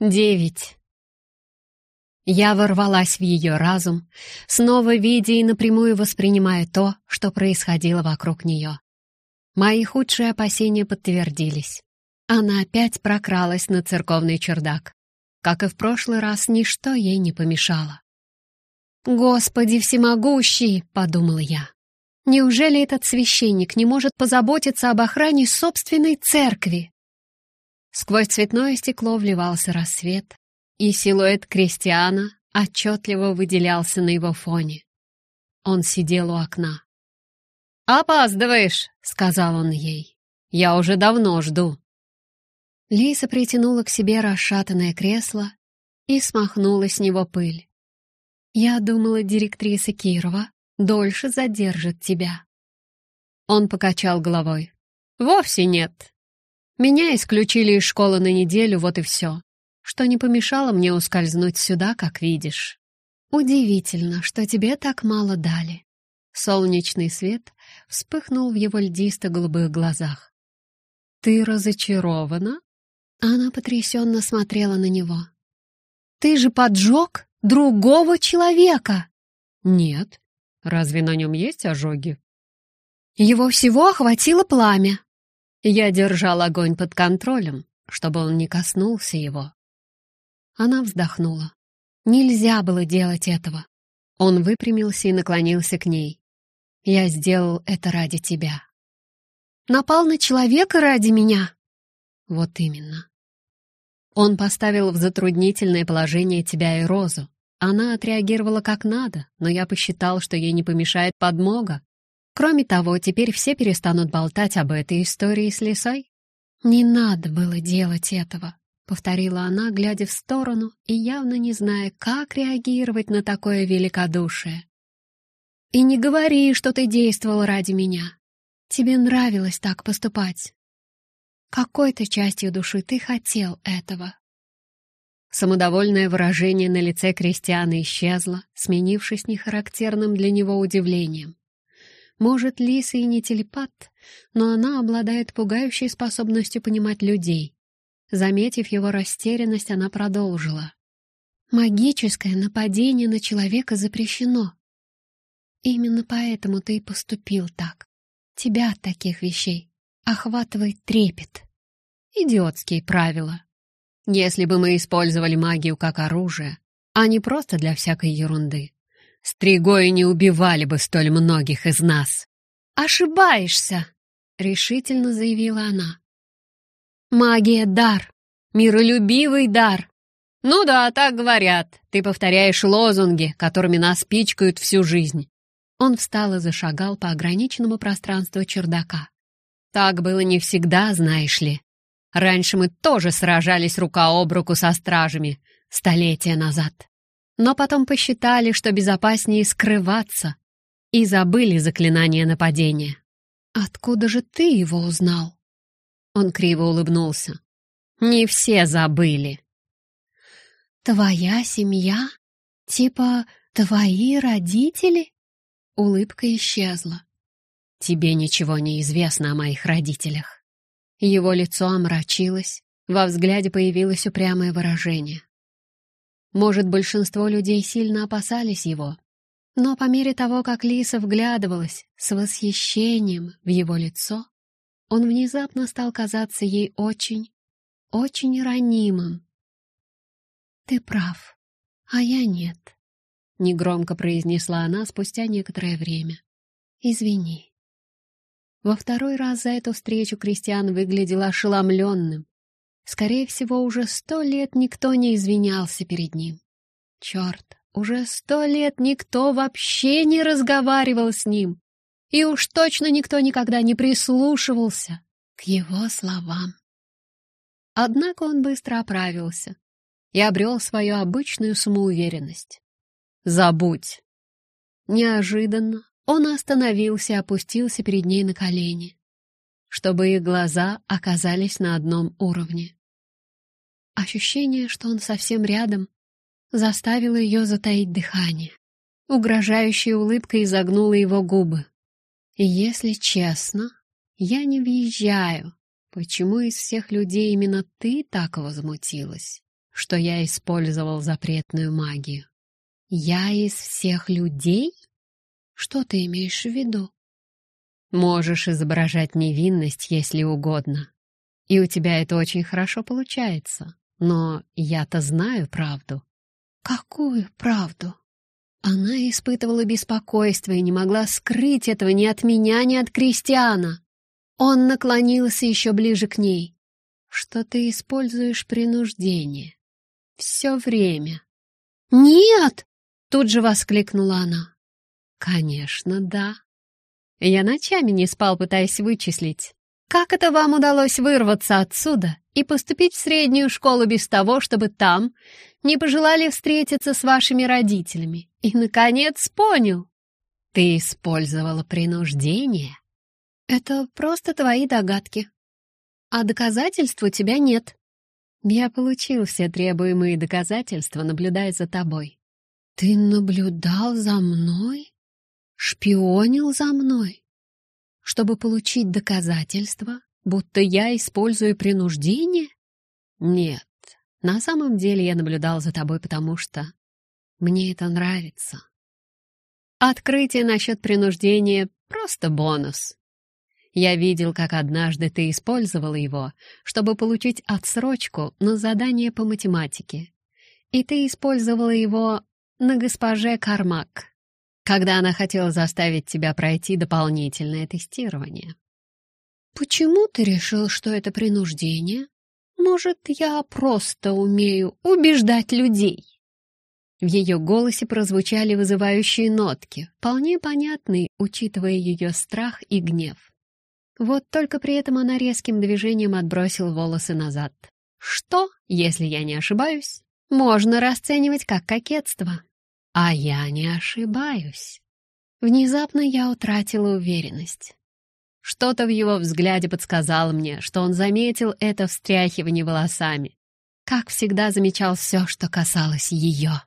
Девять. Я ворвалась в ее разум, снова видя и напрямую воспринимая то, что происходило вокруг нее. Мои худшие опасения подтвердились. Она опять прокралась на церковный чердак. Как и в прошлый раз, ничто ей не помешало. «Господи всемогущий!» — подумала я. «Неужели этот священник не может позаботиться об охране собственной церкви?» Сквозь цветное стекло вливался рассвет, и силуэт крестьяна отчетливо выделялся на его фоне. Он сидел у окна. «Опаздываешь!» — сказал он ей. «Я уже давно жду». Лиса притянула к себе расшатанное кресло и смахнула с него пыль. «Я думала, директриса Кирова дольше задержит тебя». Он покачал головой. «Вовсе нет. Меня исключили из школы на неделю, вот и все. Что не помешало мне ускользнуть сюда, как видишь. Удивительно, что тебе так мало дали. Солнечный свет вспыхнул в его льдисто-голубых глазах. «Ты разочарована?» Она потрясенно смотрела на него. «Ты же поджег другого человека!» «Нет. Разве на нем есть ожоги?» «Его всего охватило пламя. Я держал огонь под контролем, чтобы он не коснулся его. Она вздохнула. Нельзя было делать этого. Он выпрямился и наклонился к ней. Я сделал это ради тебя. Напал на человека ради меня? Вот именно. Он поставил в затруднительное положение тебя и Розу. Она отреагировала как надо, но я посчитал, что ей не помешает подмога, Кроме того, теперь все перестанут болтать об этой истории с лисой. «Не надо было делать этого», — повторила она, глядя в сторону и явно не зная, как реагировать на такое великодушие. «И не говори, что ты действовал ради меня. Тебе нравилось так поступать. Какой-то частью души ты хотел этого». Самодовольное выражение на лице Кристиана исчезло, сменившись нехарактерным для него удивлением. Может, Лиса и не телепат, но она обладает пугающей способностью понимать людей. Заметив его растерянность, она продолжила. «Магическое нападение на человека запрещено. Именно поэтому ты и поступил так. Тебя от таких вещей охватывает трепет. Идиотские правила. Если бы мы использовали магию как оружие, а не просто для всякой ерунды, Стригои не убивали бы столь многих из нас. «Ошибаешься!» — решительно заявила она. «Магия — дар, миролюбивый дар. Ну да, так говорят. Ты повторяешь лозунги, которыми нас пичкают всю жизнь». Он встал и зашагал по ограниченному пространству чердака. «Так было не всегда, знаешь ли. Раньше мы тоже сражались рука об руку со стражами, столетия назад но потом посчитали, что безопаснее скрываться, и забыли заклинание нападения. «Откуда же ты его узнал?» Он криво улыбнулся. «Не все забыли». «Твоя семья? Типа твои родители?» Улыбка исчезла. «Тебе ничего не известно о моих родителях». Его лицо омрачилось, во взгляде появилось упрямое выражение. Может, большинство людей сильно опасались его. Но по мере того, как Лиса вглядывалась с восхищением в его лицо, он внезапно стал казаться ей очень, очень ранимым. «Ты прав, а я нет», — негромко произнесла она спустя некоторое время. «Извини». Во второй раз за эту встречу Кристиан выглядел ошеломленным, Скорее всего, уже сто лет никто не извинялся перед ним. Черт, уже сто лет никто вообще не разговаривал с ним. И уж точно никто никогда не прислушивался к его словам. Однако он быстро оправился и обрел свою обычную самоуверенность. «Забудь!» Неожиданно он остановился и опустился перед ней на колени, чтобы их глаза оказались на одном уровне. Ощущение, что он совсем рядом, заставило ее затаить дыхание. Угрожающая улыбка изогнула его губы. Если честно, я не въезжаю. Почему из всех людей именно ты так возмутилась? что я использовал запретную магию. Я из всех людей? Что ты имеешь в виду? Можешь изображать невинность, если угодно. И у тебя это очень хорошо получается. Но я-то знаю правду. Какую правду? Она испытывала беспокойство и не могла скрыть этого ни от меня, ни от Кристиана. Он наклонился еще ближе к ней. Что ты используешь принуждение. Все время. «Нет!» — тут же воскликнула она. «Конечно, да. Я ночами не спал, пытаясь вычислить, как это вам удалось вырваться отсюда и поступить в среднюю школу без того, чтобы там не пожелали встретиться с вашими родителями? И, наконец, понял. Ты использовала принуждение. Это просто твои догадки. А доказательств у тебя нет. Я получил все требуемые доказательства, наблюдая за тобой. Ты наблюдал за мной? Шпионил за мной? Чтобы получить доказательства, будто я использую принуждение? Нет, на самом деле я наблюдал за тобой, потому что мне это нравится. Открытие насчет принуждения — просто бонус. Я видел, как однажды ты использовала его, чтобы получить отсрочку на задание по математике. И ты использовала его на госпоже Кармак когда она хотела заставить тебя пройти дополнительное тестирование. «Почему ты решил, что это принуждение? Может, я просто умею убеждать людей?» В ее голосе прозвучали вызывающие нотки, вполне понятные, учитывая ее страх и гнев. Вот только при этом она резким движением отбросила волосы назад. Что, если я не ошибаюсь, можно расценивать как кокетство. А я не ошибаюсь. Внезапно я утратила уверенность. Что-то в его взгляде подсказало мне, что он заметил это встряхивание волосами. Как всегда замечал все, что касалось ее.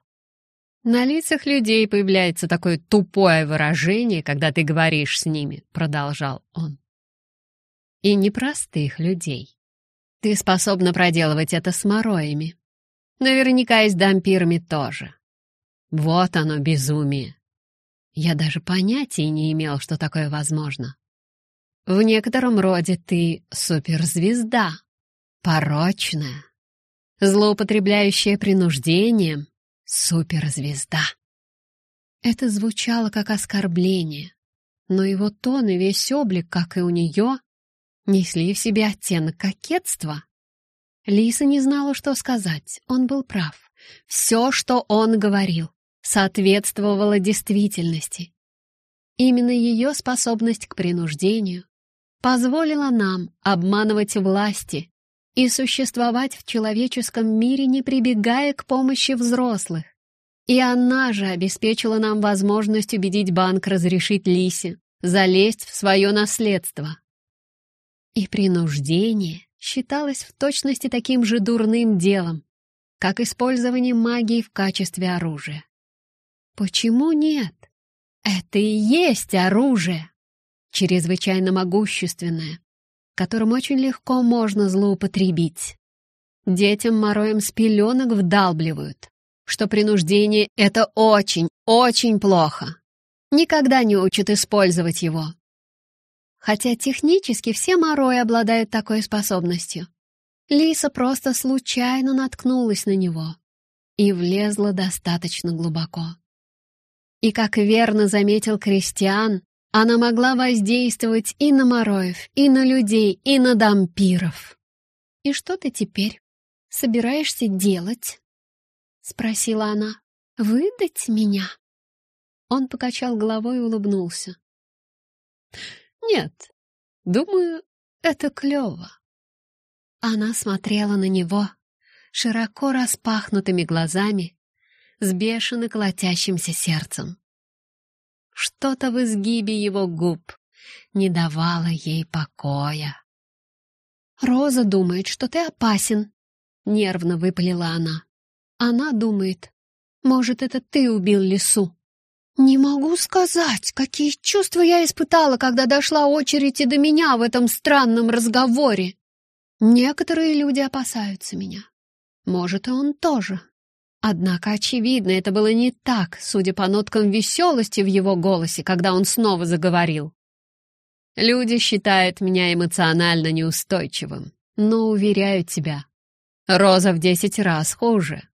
«На лицах людей появляется такое тупое выражение, когда ты говоришь с ними», — продолжал он. «И непростых людей. Ты способна проделывать это с мороями. Наверняка и с дампирами тоже. Вот оно, безумие. Я даже понятия не имел, что такое возможно. В некотором роде ты суперзвезда, порочная, злоупотребляющая принуждением, суперзвезда. Это звучало как оскорбление, но его тон и весь облик, как и у нее, несли в себе оттенок кокетства. Лиса не знала, что сказать, он был прав. Все, что он говорил, соответствовала действительности. Именно ее способность к принуждению позволила нам обманывать власти и существовать в человеческом мире, не прибегая к помощи взрослых. И она же обеспечила нам возможность убедить банк разрешить Лисе залезть в свое наследство. И принуждение считалось в точности таким же дурным делом, как использование магии в качестве оружия. Почему нет? Это и есть оружие, чрезвычайно могущественное, которым очень легко можно злоупотребить. Детям мороем с пеленок вдалбливают, что принуждение — это очень, очень плохо. Никогда не учат использовать его. Хотя технически все морои обладают такой способностью. Лиса просто случайно наткнулась на него и влезла достаточно глубоко. И, как верно заметил Кристиан, она могла воздействовать и на Мороев, и на людей, и на дампиров. «И что ты теперь собираешься делать?» — спросила она. «Выдать меня?» Он покачал головой и улыбнулся. «Нет, думаю, это клево». Она смотрела на него широко распахнутыми глазами с бешено колотящимся сердцем. Что-то в изгибе его губ не давало ей покоя. «Роза думает, что ты опасен», — нервно выпалила она. «Она думает, может, это ты убил лису». «Не могу сказать, какие чувства я испытала, когда дошла очередь и до меня в этом странном разговоре. Некоторые люди опасаются меня. Может, и он тоже. Однако, очевидно, это было не так, судя по ноткам веселости в его голосе, когда он снова заговорил. Люди считают меня эмоционально неустойчивым, но, уверяю тебя, Роза в десять раз хуже.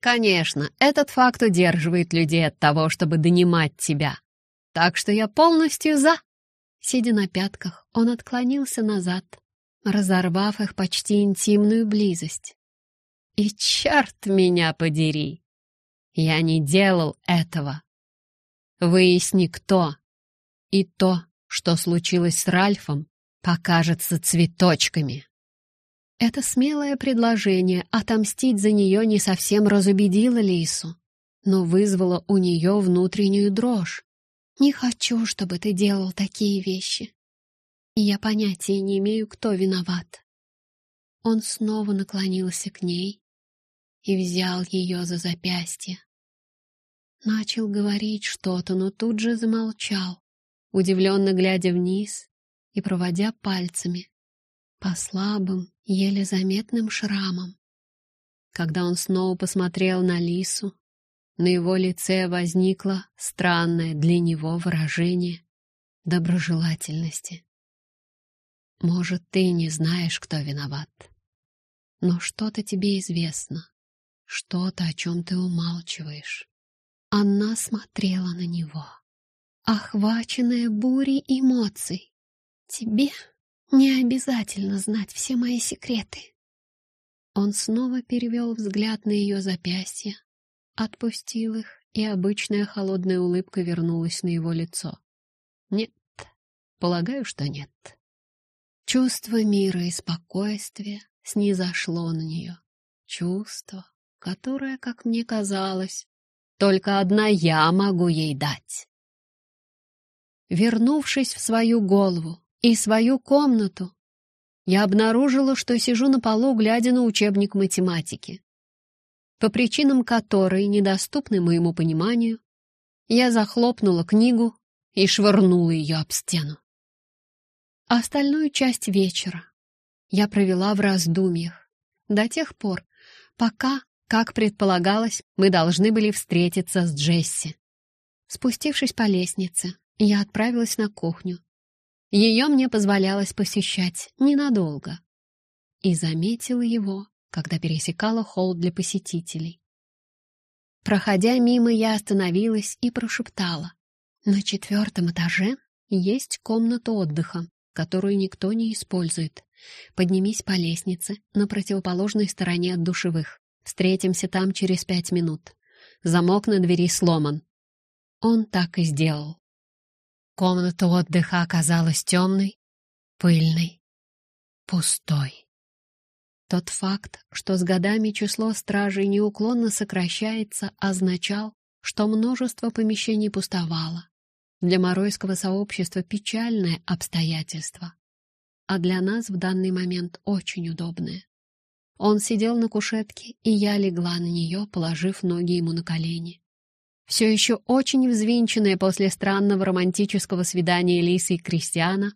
Конечно, этот факт удерживает людей от того, чтобы донимать тебя. Так что я полностью за. Сидя на пятках, он отклонился назад, разорвав их почти интимную близость. И черт меня подери! Я не делал этого. Выясни, кто. И то, что случилось с Ральфом, покажется цветочками. Это смелое предложение отомстить за нее не совсем разубедило Лису, но вызвало у нее внутреннюю дрожь. «Не хочу, чтобы ты делал такие вещи. Я понятия не имею, кто виноват». Он снова наклонился к ней и взял ее за запястье. Начал говорить что-то, но тут же замолчал, удивленно глядя вниз и проводя пальцами по слабым, еле заметным шрамам. Когда он снова посмотрел на Лису, на его лице возникло странное для него выражение доброжелательности. Может, ты не знаешь, кто виноват, но что-то тебе известно, что-то, о чем ты умалчиваешь. Она смотрела на него, охваченная бурей эмоций. Тебе не обязательно знать все мои секреты. Он снова перевел взгляд на ее запястье, отпустил их, и обычная холодная улыбка вернулась на его лицо. Нет, полагаю, что нет. Чувство мира и спокойствия снизошло на нее. Чувство, которое, как мне казалось, только одна я могу ей дать. Вернувшись в свою голову, и свою комнату, я обнаружила, что сижу на полу, глядя на учебник математики. По причинам которой, недоступны моему пониманию, я захлопнула книгу и швырнула ее об стену. Остальную часть вечера я провела в раздумьях, до тех пор, пока, как предполагалось, мы должны были встретиться с Джесси. Спустившись по лестнице, я отправилась на кухню, ее мне позволялось посещать ненадолго. И заметила его, когда пересекала холл для посетителей. Проходя мимо, я остановилась и прошептала. На четвертом этаже есть комната отдыха, которую никто не использует. Поднимись по лестнице на противоположной стороне от душевых. Встретимся там через пять минут. Замок на двери сломан. Он так и сделал. Комната отдыха оказалась темной, пыльной, пустой. Тот факт, что с годами число стражей неуклонно сокращается, означал, что множество помещений пустовало. Для моройского сообщества печальное обстоятельство, а для нас в данный момент очень удобное. Он сидел на кушетке, и я легла на нее, положив ноги ему на колени все еще очень взвинченная после странного романтического свидания Лисы и Кристиана,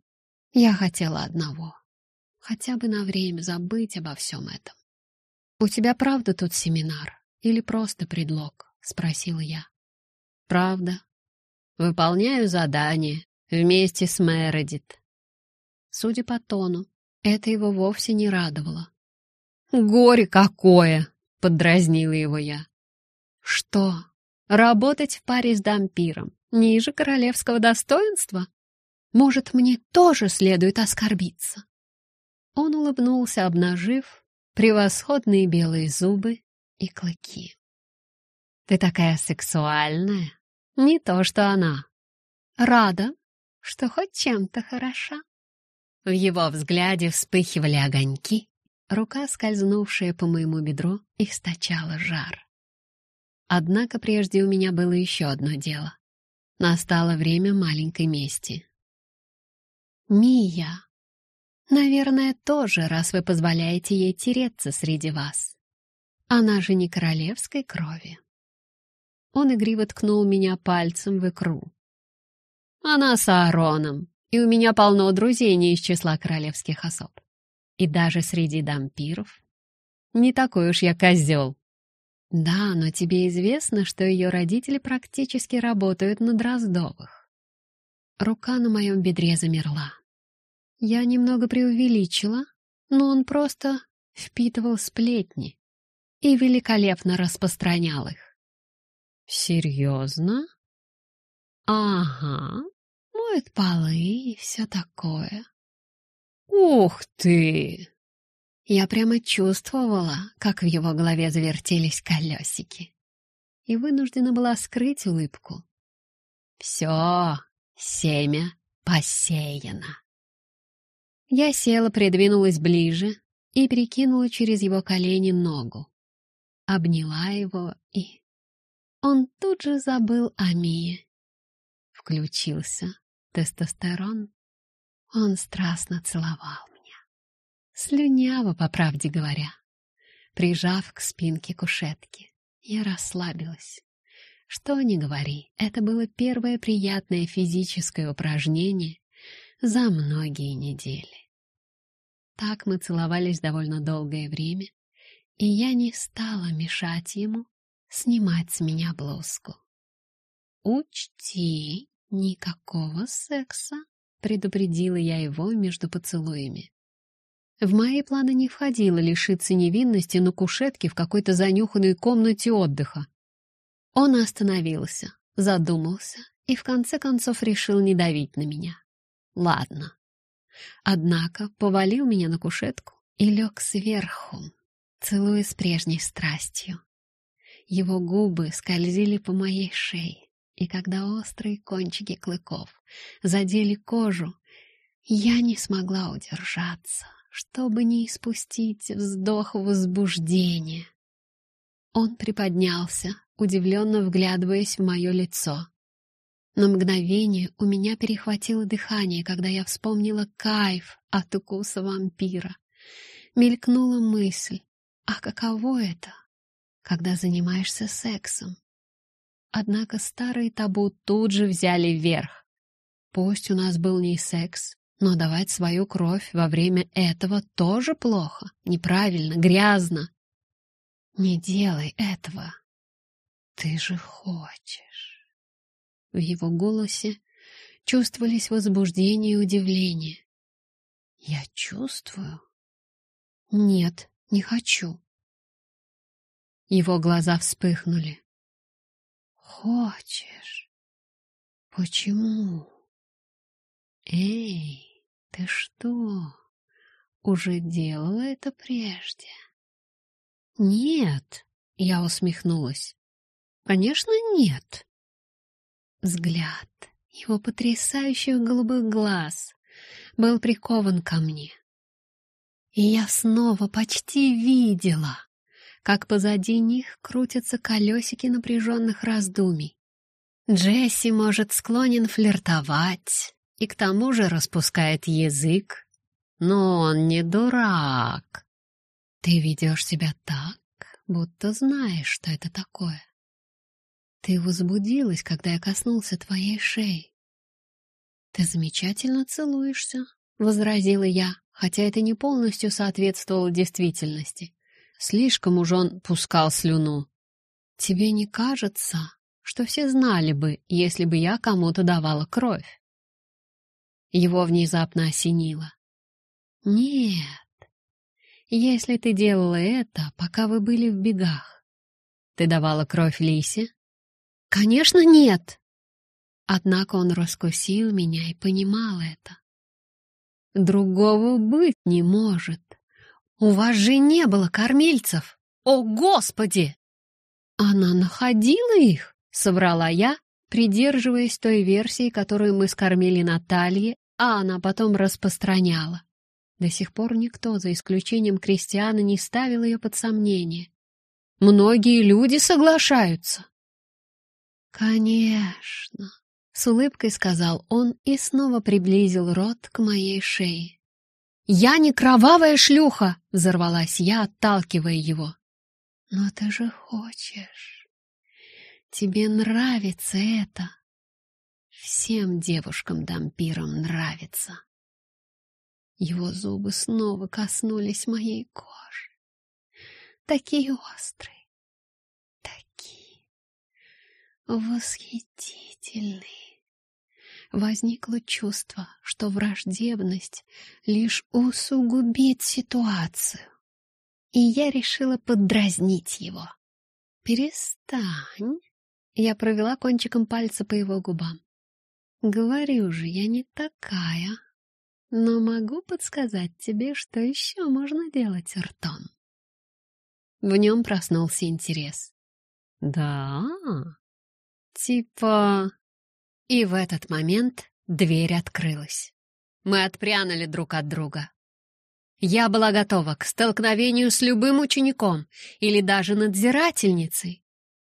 я хотела одного — хотя бы на время забыть обо всем этом. «У тебя правда тут семинар или просто предлог?» — спросила я. «Правда. Выполняю задание вместе с Мередит». Судя по тону, это его вовсе не радовало. «Горе какое!» — поддразнила его я. «Что?» Работать в паре с дампиром ниже королевского достоинства? Может, мне тоже следует оскорбиться?» Он улыбнулся, обнажив превосходные белые зубы и клыки. «Ты такая сексуальная, не то что она. Рада, что хоть чем-то хороша». В его взгляде вспыхивали огоньки, рука, скользнувшая по моему бедру, источала жар. Однако прежде у меня было еще одно дело. Настало время маленькой мести. «Мия, наверное, тоже, раз вы позволяете ей тереться среди вас. Она же не королевской крови». Он игриво ткнул меня пальцем в икру. «Она с Аароном, и у меня полно друзей не из числа королевских особ. И даже среди дампиров Не такой уж я козел. Да, но тебе известно, что ее родители практически работают на Дроздовых. Рука на моем бедре замерла. Я немного преувеличила, но он просто впитывал сплетни и великолепно распространял их. «Серьезно?» «Ага, моет полы и все такое». «Ух ты!» Я прямо чувствовала, как в его голове завертелись колесики. И вынуждена была скрыть улыбку. «Все, семя посеяно». Я села, придвинулась ближе и перекинула через его колени ногу. Обняла его и... Он тут же забыл о Мие. Включился тестостерон. Он страстно целовал меня. Слюняво, по правде говоря. Прижав к спинке кушетки, я расслабилась. Что ни говори, это было первое приятное физическое упражнение за многие недели. Так мы целовались довольно долгое время, и я не стала мешать ему снимать с меня блузку. «Учти, никакого секса», — предупредила я его между поцелуями. В мои планы не входило лишиться невинности на кушетке в какой-то занюханной комнате отдыха. Он остановился, задумался и в конце концов решил не давить на меня. Ладно. Однако повалил меня на кушетку и лег сверху, целуя с прежней страстью. Его губы скользили по моей шее, и когда острые кончики клыков задели кожу, я не смогла удержаться, чтобы не испустить вздох возбуждения. Он приподнялся, удивленно вглядываясь в мое лицо. На мгновение у меня перехватило дыхание, когда я вспомнила кайф от укуса вампира. Мелькнула мысль, а каково это, когда занимаешься сексом? Однако старые табу тут же взяли вверх. Пусть у нас был не секс, но давать свою кровь во время этого тоже плохо, неправильно, грязно. Не делай этого. Ты же хочешь. В его голосе чувствовались возбуждение и удивление. «Я чувствую?» «Нет, не хочу». Его глаза вспыхнули. «Хочешь? Почему?» «Эй, ты что, уже делала это прежде?» «Нет», — я усмехнулась. «Конечно, нет. Взгляд его потрясающих голубых глаз был прикован ко мне. И я снова почти видела, как позади них крутятся колесики напряженных раздумий. Джесси, может, склонен флиртовать и к тому же распускает язык, но он не дурак. Ты ведешь себя так, будто знаешь, что это такое. Ты возбудилась, когда я коснулся твоей шеи. Ты замечательно целуешься, — возразила я, хотя это не полностью соответствовало действительности. Слишком уж он пускал слюну. Тебе не кажется, что все знали бы, если бы я кому-то давала кровь? Его внезапно осенило. Нет, если ты делала это, пока вы были в бегах. Ты давала кровь Лисе, «Конечно, нет!» Однако он раскусил меня и понимал это. «Другого быть не может. У вас же не было кормильцев! О, Господи!» «Она находила их!» — соврала я, придерживаясь той версии, которую мы скормили Наталье, а она потом распространяла. До сих пор никто, за исключением крестьяна, не ставил ее под сомнение. Многие люди соглашаются. «Конечно», — с улыбкой сказал он и снова приблизил рот к моей шее. «Я не кровавая шлюха!» — взорвалась я, отталкивая его. «Но ты же хочешь. Тебе нравится это. Всем девушкам-дампирам нравится». Его зубы снова коснулись моей кожи. такие острые, такие восхитительные. Возникло чувство, что враждебность лишь усугубит ситуацию. И я решила поддразнить его. «Перестань!» Я провела кончиком пальца по его губам. «Говорю же, я не такая, но могу подсказать тебе, что еще можно делать ртом». В нем проснулся интерес. «Да? Типа...» И в этот момент дверь открылась. Мы отпрянули друг от друга. Я была готова к столкновению с любым учеником или даже надзирательницей.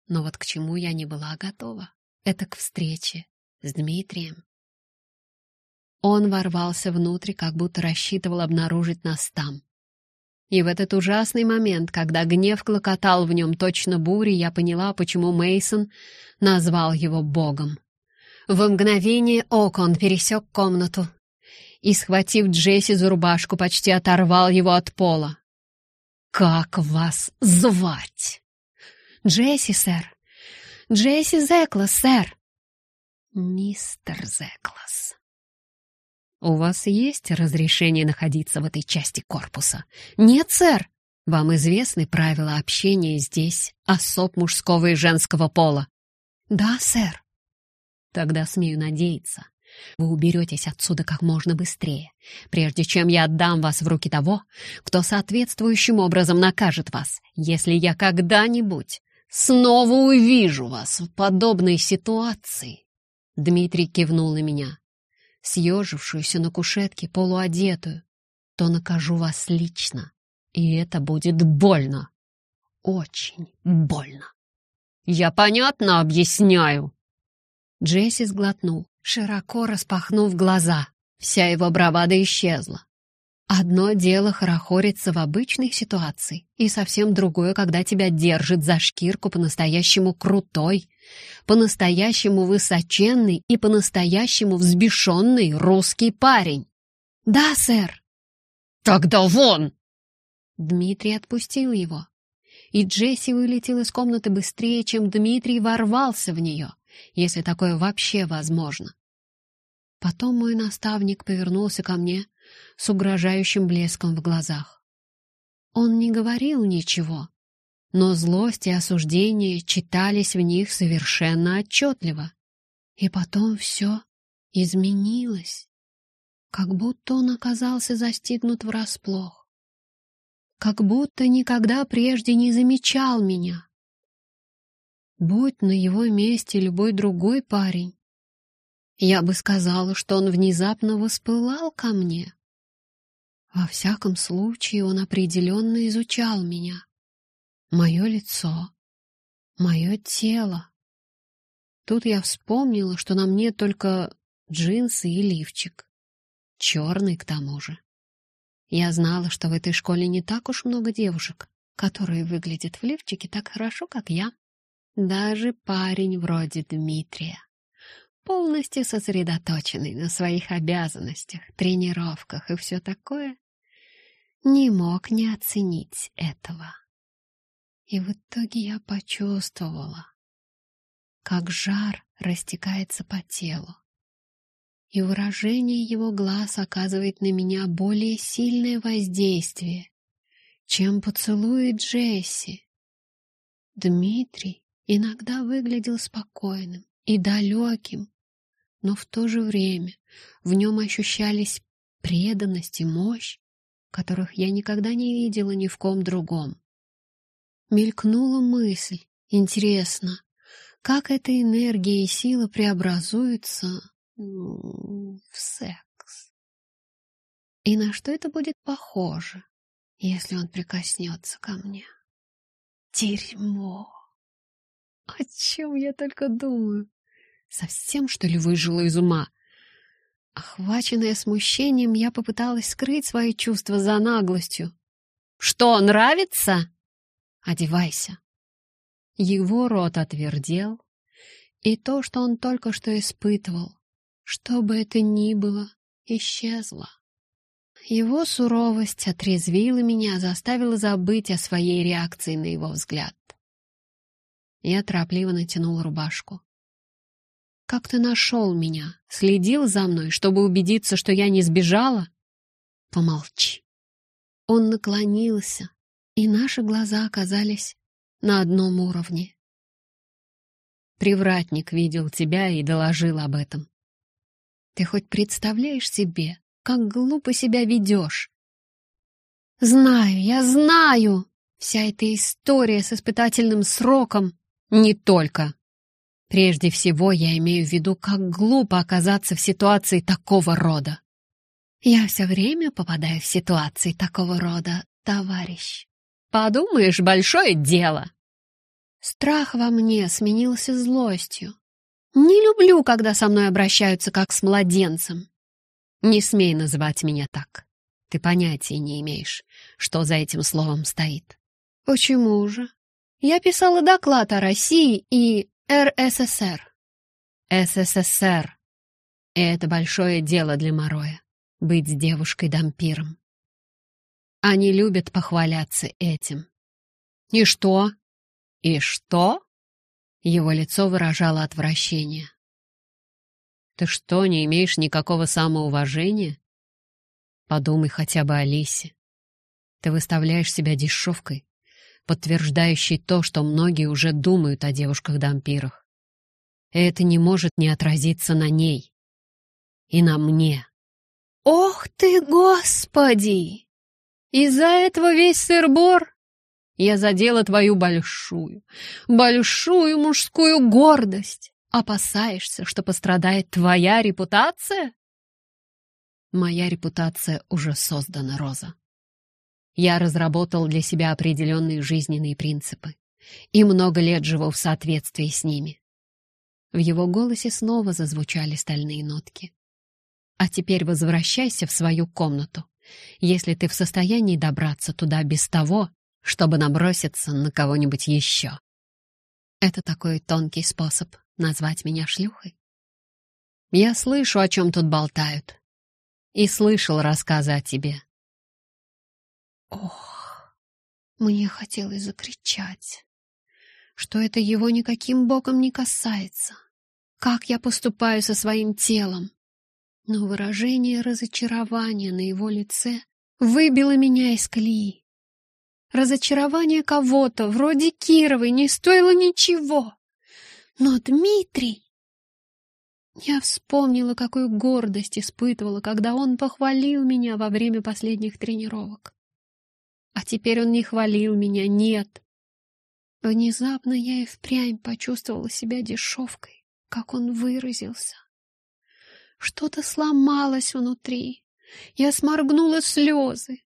Но вот к чему я не была готова, это к встрече с Дмитрием. Он ворвался внутрь, как будто рассчитывал обнаружить нас там. И в этот ужасный момент, когда гнев клокотал в нем точно бури, я поняла, почему Мейсон назвал его богом. В мгновение ока он пересек комнату и, схватив Джесси за рубашку, почти оторвал его от пола. «Как вас звать?» «Джесси, сэр. Джесси Зеклас, сэр». «Мистер Зеклас». «У вас есть разрешение находиться в этой части корпуса?» «Нет, сэр!» «Вам известны правила общения здесь, особ мужского и женского пола?» «Да, сэр». «Тогда смею надеяться, вы уберетесь отсюда как можно быстрее, прежде чем я отдам вас в руки того, кто соответствующим образом накажет вас, если я когда-нибудь снова увижу вас в подобной ситуации». Дмитрий кивнул на меня съежившуюся на кушетке полуодетую, то накажу вас лично, и это будет больно. Очень больно. Я понятно объясняю. Джесси сглотнул, широко распахнув глаза. Вся его бравада исчезла. Одно дело хорохориться в обычной ситуации, и совсем другое, когда тебя держит за шкирку по-настоящему крутой, по-настоящему высоченный и по-настоящему взбешенный русский парень. «Да, сэр!» «Тогда вон!» Дмитрий отпустил его, и Джесси вылетел из комнаты быстрее, чем Дмитрий ворвался в нее, если такое вообще возможно. Потом мой наставник повернулся ко мне с угрожающим блеском в глазах. Он не говорил ничего, но злость и осуждение читались в них совершенно отчетливо. И потом все изменилось, как будто он оказался застигнут врасплох, как будто никогда прежде не замечал меня. Будь на его месте любой другой парень, я бы сказала, что он внезапно воспылал ко мне. Во всяком случае, он определенно изучал меня. Мое лицо, мое тело. Тут я вспомнила, что на мне только джинсы и лифчик. Черный, к тому же. Я знала, что в этой школе не так уж много девушек, которые выглядят в лифчике так хорошо, как я. Даже парень вроде Дмитрия полностью сосредоточенный на своих обязанностях, тренировках и все такое, не мог не оценить этого. И в итоге я почувствовала, как жар растекается по телу, и выражение его глаз оказывает на меня более сильное воздействие, чем поцелуи Джесси. Дмитрий иногда выглядел спокойным, и далеким, но в то же время в нем ощущались преданность и мощь, которых я никогда не видела ни в ком другом. Мелькнула мысль, интересно, как эта энергия и сила преобразуются в секс? И на что это будет похоже, если он прикоснется ко мне? Дерьмо! О чем я только думаю? Совсем, что ли, выжила из ума? Охваченная смущением, я попыталась скрыть свои чувства за наглостью. «Что, нравится?» «Одевайся». Его рот отвердел, и то, что он только что испытывал, что бы это ни было, исчезло. Его суровость отрезвила меня, заставила забыть о своей реакции на его взгляд. Я торопливо натянул рубашку. «Как ты нашел меня? Следил за мной, чтобы убедиться, что я не сбежала?» «Помолчи». Он наклонился, и наши глаза оказались на одном уровне. Привратник видел тебя и доложил об этом. Ты хоть представляешь себе, как глупо себя ведешь? Знаю, я знаю! Вся эта история с испытательным сроком не только. Прежде всего, я имею в виду, как глупо оказаться в ситуации такого рода. Я все время попадаю в ситуации такого рода, товарищ. Подумаешь, большое дело. Страх во мне сменился злостью. Не люблю, когда со мной обращаются как с младенцем. Не смей называть меня так. Ты понятия не имеешь, что за этим словом стоит. Почему же? Я писала доклад о России и РССР. СССР. И это большое дело для Мороя — быть девушкой-дампиром. Они любят похваляться этим. И что? И что? Его лицо выражало отвращение. «Ты что, не имеешь никакого самоуважения? Подумай хотя бы о Лисе. Ты выставляешь себя дешевкой, подтверждающей то, что многие уже думают о девушках-дампирах. Это не может не отразиться на ней. И на мне. «Ох ты, Господи! Из-за этого весь сыр-бор?» Я задела твою большую, большую мужскую гордость. Опасаешься, что пострадает твоя репутация? Моя репутация уже создана, Роза. Я разработал для себя определенные жизненные принципы и много лет живу в соответствии с ними. В его голосе снова зазвучали стальные нотки. А теперь возвращайся в свою комнату, если ты в состоянии добраться туда без того, чтобы наброситься на кого-нибудь еще. Это такой тонкий способ назвать меня шлюхой. Я слышу, о чем тут болтают. И слышал рассказы о тебе. Ох, мне хотелось закричать, что это его никаким боком не касается. Как я поступаю со своим телом? Но выражение разочарования на его лице выбило меня из колеи. Разочарование кого-то, вроде Кировой, не стоило ничего. Но Дмитрий... Я вспомнила, какую гордость испытывала, когда он похвалил меня во время последних тренировок. А теперь он не хвалил меня, нет. Внезапно я и впрямь почувствовала себя дешевкой, как он выразился. Что-то сломалось внутри. Я сморгнула слезы.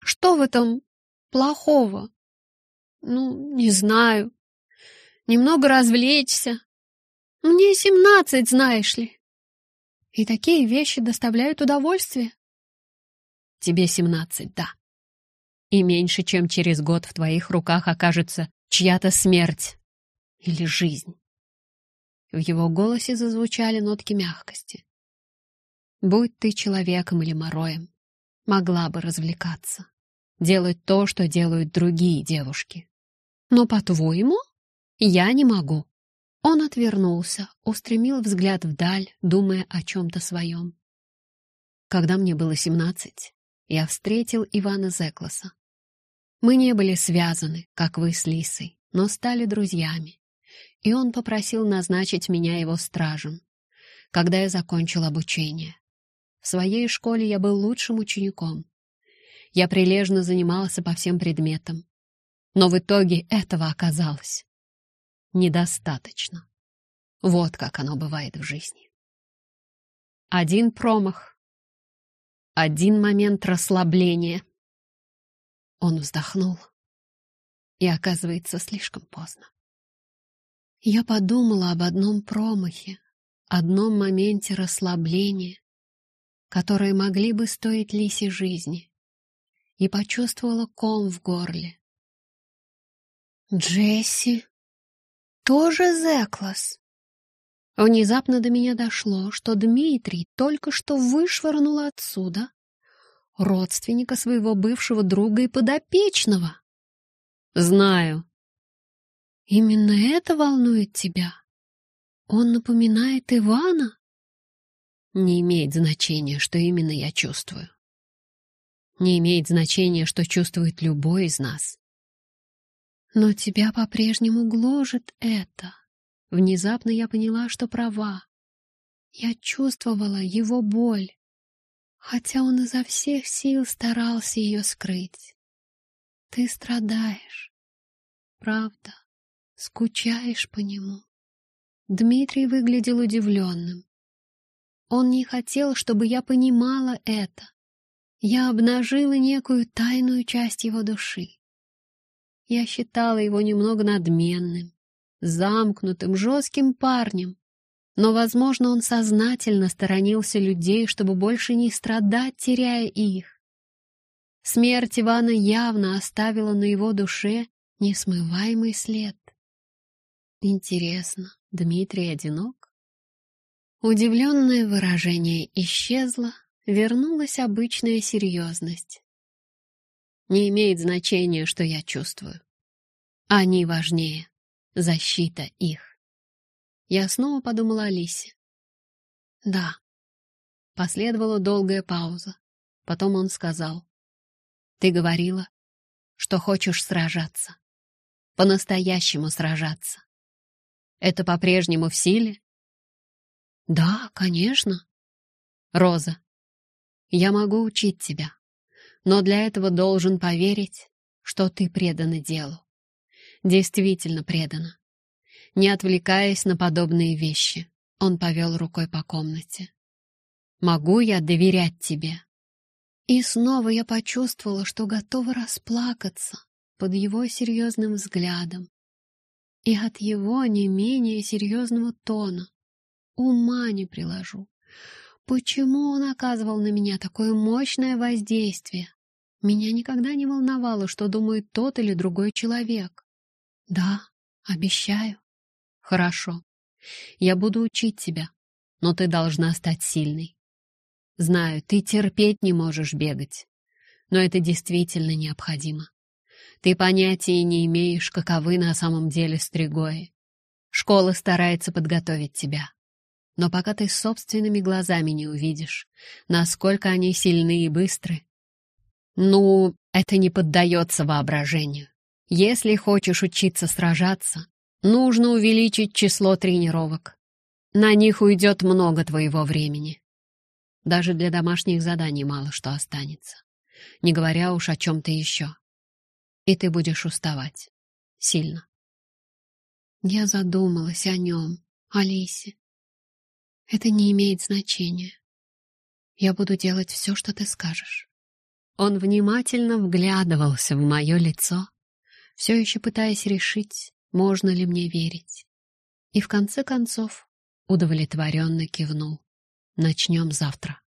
Что в этом плохого? Ну, не знаю. Немного развлечься. Мне семнадцать, знаешь ли. И такие вещи доставляют удовольствие. Тебе семнадцать, да. И меньше, чем через год в твоих руках окажется чья-то смерть или жизнь. В его голосе зазвучали нотки мягкости. Будь ты человеком или мороем, могла бы развлекаться делать то, что делают другие девушки. Но, по-твоему, я не могу. Он отвернулся, устремил взгляд вдаль, думая о чем-то своем. Когда мне было семнадцать, я встретил Ивана Зекласа. Мы не были связаны, как вы с Лисой, но стали друзьями. И он попросил назначить меня его стражем, когда я закончил обучение. В своей школе я был лучшим учеником, я прилежно занимался по всем предметам. Но в итоге этого оказалось недостаточно. Вот как оно бывает в жизни. Один промах, один момент расслабления. Он вздохнул, и оказывается слишком поздно. Я подумала об одном промахе, одном моменте расслабления, которые могли бы стоить Лисе жизни и почувствовала ком в горле. «Джесси? Тоже Зеклас?» Внезапно до меня дошло, что Дмитрий только что вышвырнул отсюда родственника своего бывшего друга и подопечного. Знаю. Именно это волнует тебя? Он напоминает Ивана? Не имеет значения, что именно я чувствую. Не имеет значения, что чувствует любой из нас. Но тебя по-прежнему гложет это. Внезапно я поняла, что права. Я чувствовала его боль, хотя он изо всех сил старался ее скрыть. Ты страдаешь, правда, скучаешь по нему. Дмитрий выглядел удивленным. Он не хотел, чтобы я понимала это. Я обнажила некую тайную часть его души. Я считала его немного надменным, замкнутым, жестким парнем. Но, возможно, он сознательно сторонился людей, чтобы больше не страдать, теряя их. Смерть Ивана явно оставила на его душе несмываемый след. Интересно, Дмитрий одинок? Удивленное выражение исчезло, вернулась обычная серьезность. Не имеет значения, что я чувствую. Они важнее. Защита их. Я снова подумала о Лисе. Да. Последовала долгая пауза. Потом он сказал. Ты говорила, что хочешь сражаться. По-настоящему сражаться. Это по-прежнему в силе? Да, конечно. Роза, я могу учить тебя но для этого должен поверить, что ты предана делу. Действительно предана. Не отвлекаясь на подобные вещи, он повел рукой по комнате. «Могу я доверять тебе?» И снова я почувствовала, что готова расплакаться под его серьезным взглядом и от его не менее серьезного тона. Ума не приложу. Почему он оказывал на меня такое мощное воздействие? Меня никогда не волновало, что думает тот или другой человек. Да, обещаю. Хорошо. Я буду учить тебя, но ты должна стать сильной. Знаю, ты терпеть не можешь бегать, но это действительно необходимо. Ты понятия не имеешь, каковы на самом деле стригои. Школа старается подготовить тебя. Но пока ты собственными глазами не увидишь, насколько они сильны и быстры, ну, это не поддается воображению. Если хочешь учиться сражаться, нужно увеличить число тренировок. На них уйдет много твоего времени. Даже для домашних заданий мало что останется, не говоря уж о чем-то еще. И ты будешь уставать. Сильно. Я задумалась о нем, Алисе. Это не имеет значения. Я буду делать все, что ты скажешь. Он внимательно вглядывался в мое лицо, все еще пытаясь решить, можно ли мне верить. И в конце концов удовлетворенно кивнул. Начнем завтра.